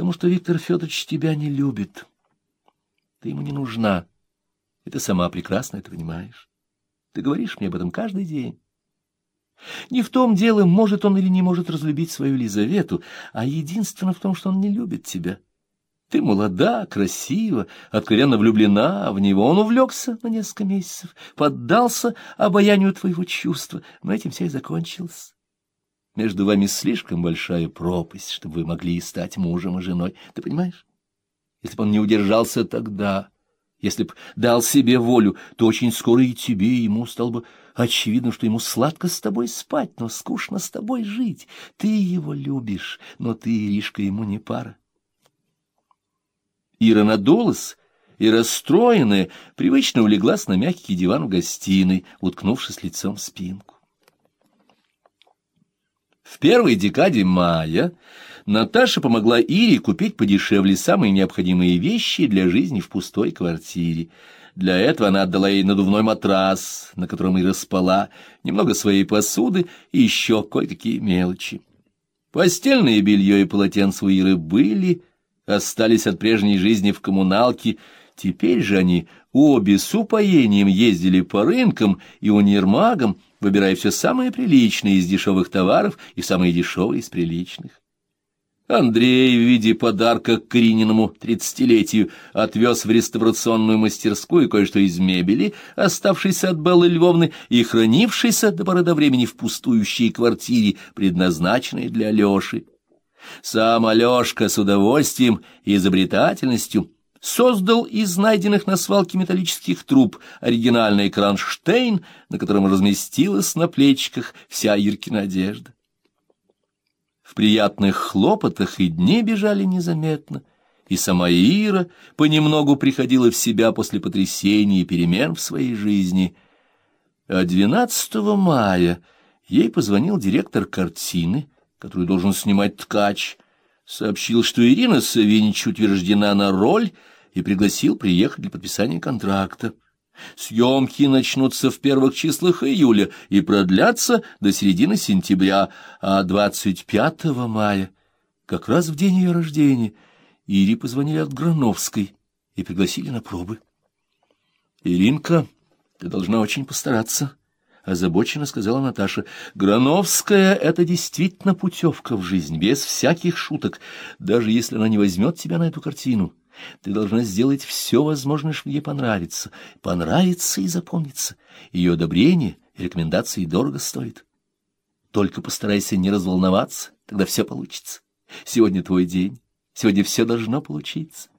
потому что Виктор Федорович тебя не любит. Ты ему не нужна, и ты сама прекрасно это понимаешь. Ты говоришь мне об этом каждый день. Не в том дело, может он или не может разлюбить свою Лизавету, а единственно в том, что он не любит тебя. Ты молода, красива, откровенно влюблена в него. Он увлекся на несколько месяцев, поддался обаянию твоего чувства, но этим все и закончилось. Между вами слишком большая пропасть, чтобы вы могли стать мужем и женой. Ты понимаешь? Если бы он не удержался тогда, если б дал себе волю, то очень скоро и тебе, и ему стало бы очевидно, что ему сладко с тобой спать, но скучно с тобой жить. Ты его любишь, но ты, Иришка, ему не пара. Ира надулась и, расстроенная, привычно улеглась на мягкий диван в гостиной, уткнувшись лицом в спинку. В первой декаде мая Наташа помогла Ире купить подешевле самые необходимые вещи для жизни в пустой квартире. Для этого она отдала ей надувной матрас, на котором и распала, немного своей посуды и еще кое-какие мелочи. Постельное белье и полотенце у Иры были, остались от прежней жизни в коммуналке, теперь же они обе с упоением ездили по рынкам и универмагам, выбирая все самое приличное из дешевых товаров и самые дешевые из приличных. Андрей в виде подарка к Крининому тридцатилетию отвез в реставрационную мастерскую кое-что из мебели, оставшейся от Беллы Львовны и хранившейся до поры до времени в пустующей квартире, предназначенной для Алеши. Сам Алешка с удовольствием и изобретательностью создал из найденных на свалке металлических труб оригинальный кронштейн, на котором разместилась на плечиках вся Иркина одежда. В приятных хлопотах и дни бежали незаметно, и сама Ира понемногу приходила в себя после потрясений и перемен в своей жизни. А 12 мая ей позвонил директор картины, которую должен снимать ткач, сообщил, что Ирина Савинич утверждена на роль и пригласил приехать для подписания контракта. Съемки начнутся в первых числах июля и продлятся до середины сентября, а 25 мая, как раз в день ее рождения, Ире позвонили от Грановской и пригласили на пробы. «Иринка, ты должна очень постараться», — озабоченно сказала Наташа. «Грановская — это действительно путевка в жизнь, без всяких шуток, даже если она не возьмет тебя на эту картину». Ты должна сделать все возможное, чтобы ей понравиться. Понравится и запомнится. Ее одобрение рекомендации дорого стоит. Только постарайся не разволноваться, тогда все получится. Сегодня твой день, сегодня все должно получиться.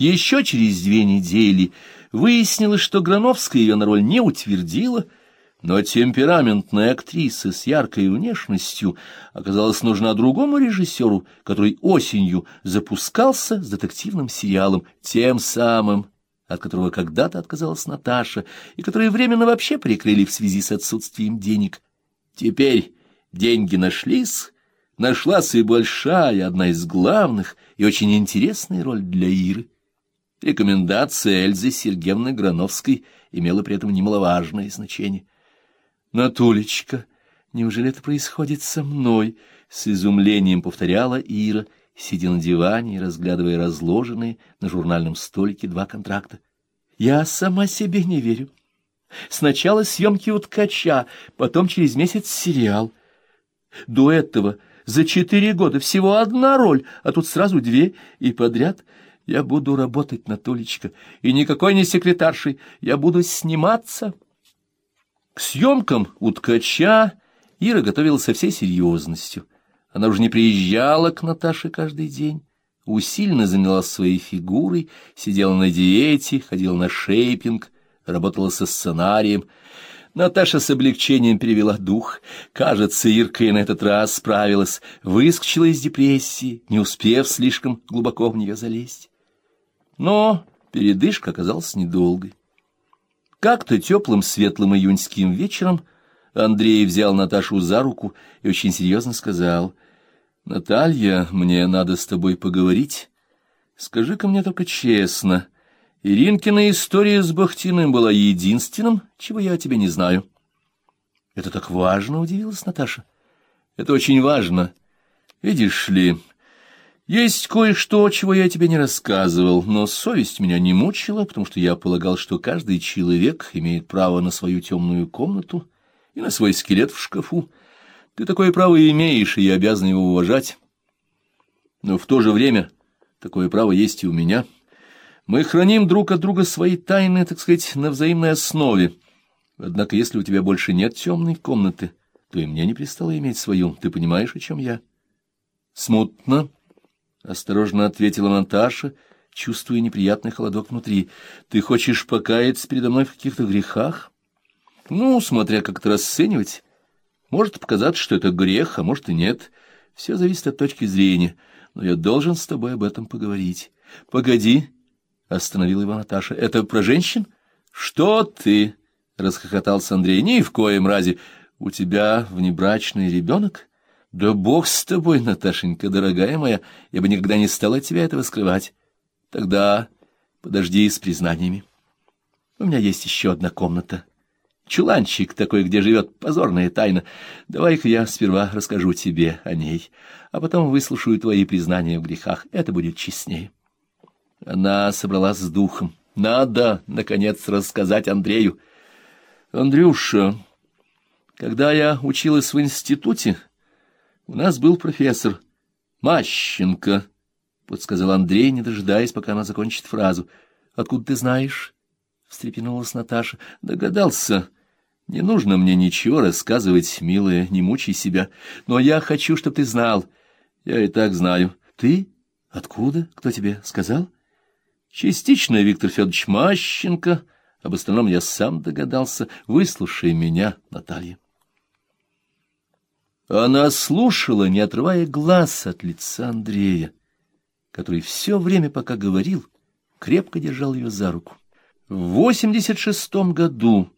Еще через две недели выяснилось, что Грановская ее на роль не утвердила, но темпераментная актриса с яркой внешностью оказалась нужна другому режиссеру, который осенью запускался с детективным сериалом, тем самым, от которого когда-то отказалась Наташа, и который временно вообще прикрыли в связи с отсутствием денег. Теперь деньги нашлись, нашлась и большая, одна из главных и очень интересная роль для Иры. Рекомендация Эльзы Сергеевны Грановской имела при этом немаловажное значение. Натулечка, неужели это происходит со мной? С изумлением повторяла Ира, сидя на диване и разглядывая разложенные на журнальном столике два контракта. Я сама себе не верю. Сначала съемки у ткача, потом через месяц сериал. До этого за четыре года всего одна роль, а тут сразу две и подряд. Я буду работать, Натулечка, и никакой не секретаршей. Я буду сниматься. К съемкам у ткача Ира готовилась со всей серьезностью. Она уже не приезжала к Наташе каждый день, усиленно занялась своей фигурой, сидела на диете, ходила на шейпинг, работала со сценарием. Наташа с облегчением перевела дух. Кажется, Ирка и на этот раз справилась, выскочила из депрессии, не успев слишком глубоко в нее залезть. Но передышка оказалась недолгой. Как-то теплым светлым июньским вечером Андрей взял Наташу за руку и очень серьезно сказал, «Наталья, мне надо с тобой поговорить. Скажи-ка мне только честно, Иринкина история с Бахтиным была единственным, чего я о тебе не знаю». «Это так важно», — удивилась Наташа. «Это очень важно. Видишь ли, Есть кое-что, чего я тебе не рассказывал, но совесть меня не мучила, потому что я полагал, что каждый человек имеет право на свою темную комнату и на свой скелет в шкафу. Ты такое право имеешь, и я обязан его уважать. Но в то же время такое право есть и у меня. Мы храним друг от друга свои тайны, так сказать, на взаимной основе. Однако, если у тебя больше нет темной комнаты, то и мне не пристало иметь свою. Ты понимаешь, о чем я? Смутно. — осторожно ответила Наташа, чувствуя неприятный холодок внутри. — Ты хочешь покаяться передо мной в каких-то грехах? — Ну, смотря как это расценивать. Может показаться, что это грех, а может и нет. Все зависит от точки зрения. Но я должен с тобой об этом поговорить. — Погоди, — остановила его Наташа. — Это про женщин? — Что ты? — расхохотался Андрей. — Ни в коем разе. У тебя внебрачный ребенок? — да бог с тобой, Наташенька, дорогая моя, я бы никогда не стала тебя этого скрывать. Тогда подожди с признаниями. У меня есть еще одна комната. Чуланчик такой, где живет позорная тайна. Давай-ка я сперва расскажу тебе о ней, а потом выслушаю твои признания в грехах. Это будет честнее. Она собралась с духом. Надо, наконец, рассказать Андрею. Андрюша, когда я училась в институте, у нас был профессор Мащенко, — подсказал Андрей, не дожидаясь, пока она закончит фразу. — Откуда ты знаешь? — встрепенулась Наташа. — Догадался. Не нужно мне ничего рассказывать, милая, не мучай себя. Но я хочу, чтобы ты знал. Я и так знаю. Ты? Откуда? Кто тебе сказал? Частично Виктор Федорович Мащенко. Об остальном я сам догадался. Выслушай меня, Наталья. Она слушала, не отрывая глаз от лица Андрея, который все время, пока говорил, крепко держал ее за руку. В 86 году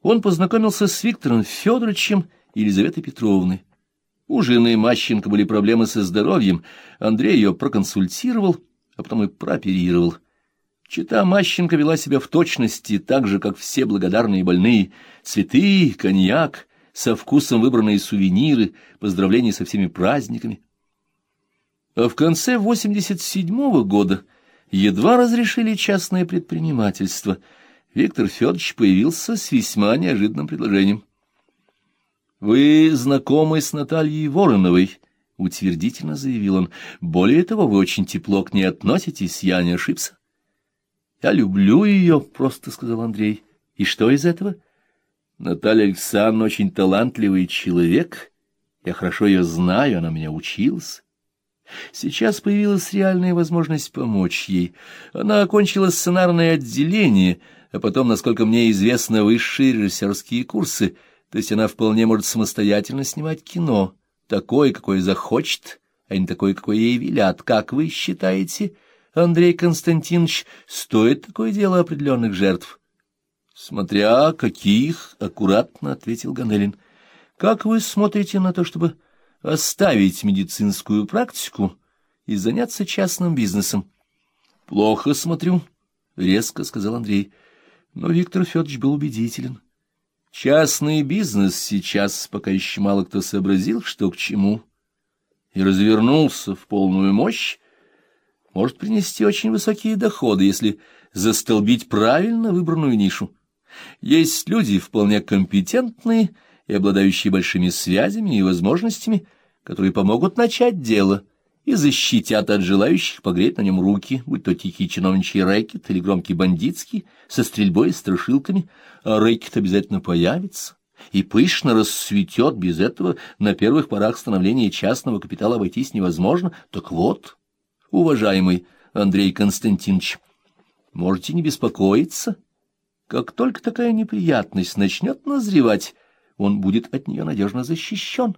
он познакомился с Виктором Федоровичем и Елизаветой Петровной. У жены Мащенко были проблемы со здоровьем, Андрей ее проконсультировал, а потом и прооперировал. Чита Мащенко вела себя в точности так же, как все благодарные больные. Цветы, коньяк — со вкусом выбранные сувениры, поздравления со всеми праздниками. А в конце 87-го года едва разрешили частное предпринимательство. Виктор Федорович появился с весьма неожиданным предложением. «Вы знакомы с Натальей Вороновой?» — утвердительно заявил он. «Более того, вы очень тепло к ней относитесь, я не ошибся». «Я люблю ее», — просто сказал Андрей. «И что из этого?» Наталья Александровна очень талантливый человек. Я хорошо ее знаю, она меня училась. Сейчас появилась реальная возможность помочь ей. Она окончила сценарное отделение, а потом, насколько мне известно, высшие режиссерские курсы. То есть она вполне может самостоятельно снимать кино, такое, какое захочет, а не такое, какое ей велят. Как вы считаете, Андрей Константинович, стоит такое дело определенных жертв? Смотря каких, — аккуратно ответил Ганелин. Как вы смотрите на то, чтобы оставить медицинскую практику и заняться частным бизнесом? Плохо смотрю, — резко сказал Андрей. Но Виктор Федорович был убедителен. Частный бизнес сейчас, пока еще мало кто сообразил, что к чему, и развернулся в полную мощь, может принести очень высокие доходы, если застолбить правильно выбранную нишу. Есть люди вполне компетентные и обладающие большими связями и возможностями, которые помогут начать дело и защитят от желающих погреть на нем руки, будь то тихий чиновничий рэкет или громкий бандитский, со стрельбой и страшилками, а рэкет обязательно появится и пышно расцветет, без этого на первых порах становления частного капитала обойтись невозможно. Так вот, уважаемый Андрей Константинович, можете не беспокоиться, как только такая неприятность начнет назревать, он будет от нее надежно защищен.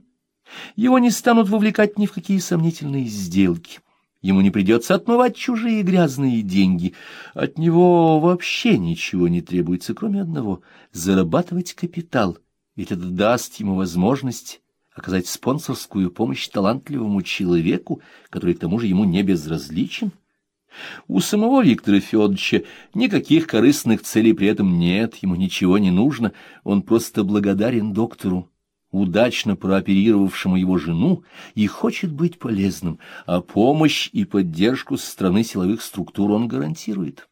Его не станут вовлекать ни в какие сомнительные сделки. Ему не придется отмывать чужие грязные деньги. От него вообще ничего не требуется, кроме одного — зарабатывать капитал, ведь это даст ему возможность оказать спонсорскую помощь талантливому человеку, который к тому же ему не безразличен. У самого Виктора Федоровича никаких корыстных целей при этом нет, ему ничего не нужно, он просто благодарен доктору удачно прооперировавшему его жену, и хочет быть полезным, а помощь и поддержку со стороны силовых структур он гарантирует.